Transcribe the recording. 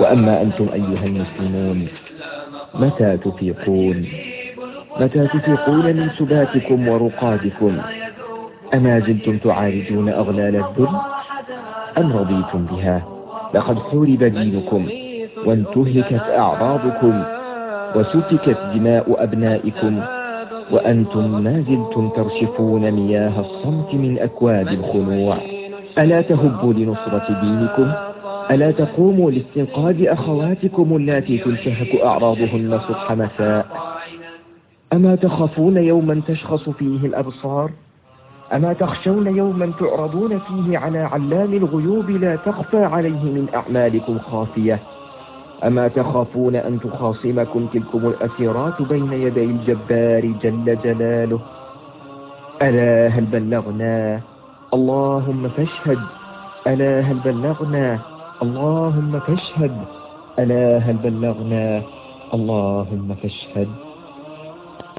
وأما أنتم أيها المسلمون متى تفيقون متى تفيقون من سباتكم ورقادكم؟ أما زلتم تعالجون أغلال الذل؟ أم رضيتم بها؟ لقد حورب دينكم وانتهكت أعراضكم وسفكت دماء أبنائكم وأنتم ما زلتم ترشفون مياه الصمت من أكواب الخنوع ألا تهبوا لنصرة دينكم؟ ألا تقوموا لاستنقاذ أخواتكم التي تنتهك أعراضهن صبح مساء؟ أما تخافون يوما تشخص فيه الأبصار؟ أما تخشون يوما تعرضون فيه على علام الغيوب لا تخفى عليه من أعمالكم خافية؟ أما تخافون أن تخاصمكم تلكم الأسيرات بين يدي الجبار جل جلاله؟ ألا هل بلغنا؟ اللهم فاشهد. ألا هل بلغنا؟ اللهم فاشهد. ألا هل بلغنا؟ اللهم فاشهد.